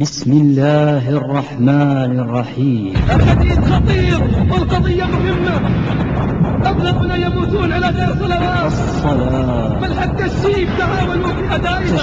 بسم الله الرحمن الرحيم. الحديث خطير والقضية مهمة. أبناؤنا يموتون على غير صلوات الصلاة. بل حتى الشيب تعاونوا في أدائها.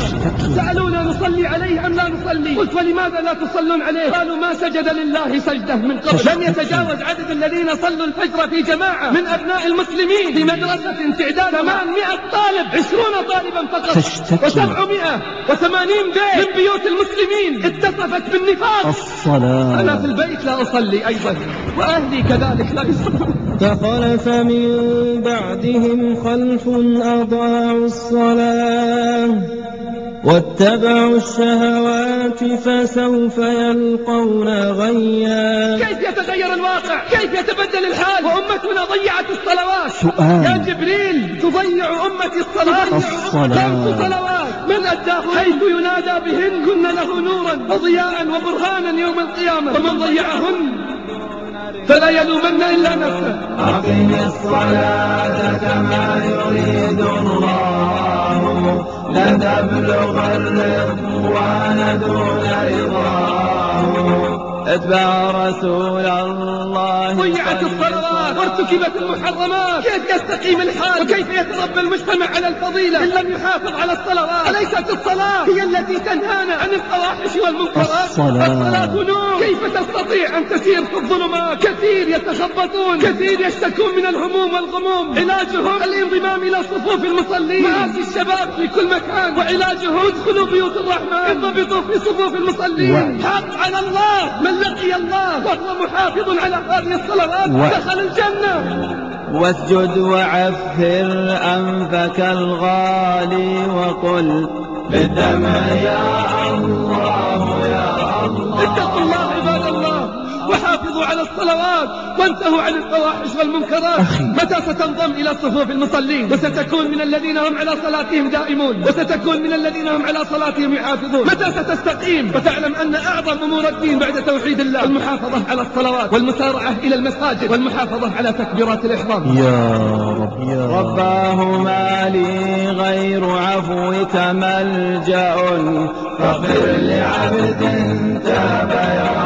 سألونا نصلي عليه أم لا نصلي؟ قلت ولماذا لا تصلون عليه؟ قالوا ما سجد لله سجدة من قبل. لم يتجاوز عدد الذين صلوا الفجر في جماعة. من أبناء المسلمين في مدرسة تعداد 800 طالب. 20 طالبا فقط. تشتكي. و700 و80 بيت. من بيوت المسلمين. اتصفت بالنفاق. أنا الصلاة في البيت لا أصلي أيضا وأهلي كذلك لا يصلون. فخلف من بعدهم خلف أضاعوا الصلاة واتبعوا الشهوات فسوف يلقون غيا. كيف يتغير الواقع؟ كيف يتبدل الحال؟ وأمتنا ضيعت الصلوات. سؤال. يا جبريل تضيع أمتي الصلاة. الصلاة. خمس صلوات. من أداه حيث ينادى بهن. كن له نورا وضياء وبرهانا يوم القيامة. ومن ضيعهن فلا يلومن إلا نفسه. أقم الصلاة كما يريد الله. لتبلغ الرضوان دون رضاه. أتبع رسول الله ضيعت صل الصلوات وارتكبت المحرمات. كيف يستقيم الحال وكيف يتربى المجتمع على الفضيلة؟ إن لم يحافظ على الصلوات. أليست الصلاة هي التي تنهانا عن الفواحش والمنكرات؟ الصلاة. الصلاة نور. كيف تستطيع أن تسير في الظلمات كثير يتخبطون. كثير يشتكون من الهموم والغموم. علاجهم الانضمام إلى صفوف المصلين. مآسي الشباب في كل مكان. وعلاجهم ادخلوا بيوت الرحمن. انضبطوا في صفوف المصلين. حق على الله. من لقي الله؟ وهو محافظ على هذه الصلوات. دخل الجنة. واسجد وعفر أنفك الغالي وقل بالدمع يا الله. اتقوا الله عباد الصلوات وانتهوا عن الفواحش والمنكرات. أخي. متى ستنضم إلى صفوف المصلين؟ وستكون من الذين هم على صلاتهم دائمون. وستكون من الذين هم على صلاتهم يحافظون. متى ستستقيم؟ وتعلم أن أعظم أمور الدين بعد توحيد الله المحافظة على الصلوات والمسارعة إلى المساجد والمحافظة على تكبيرات الإحرام. يا رب. يا رب. رباه ما لي غير عفوك ملجأ. فاغفر لعبد تاب يا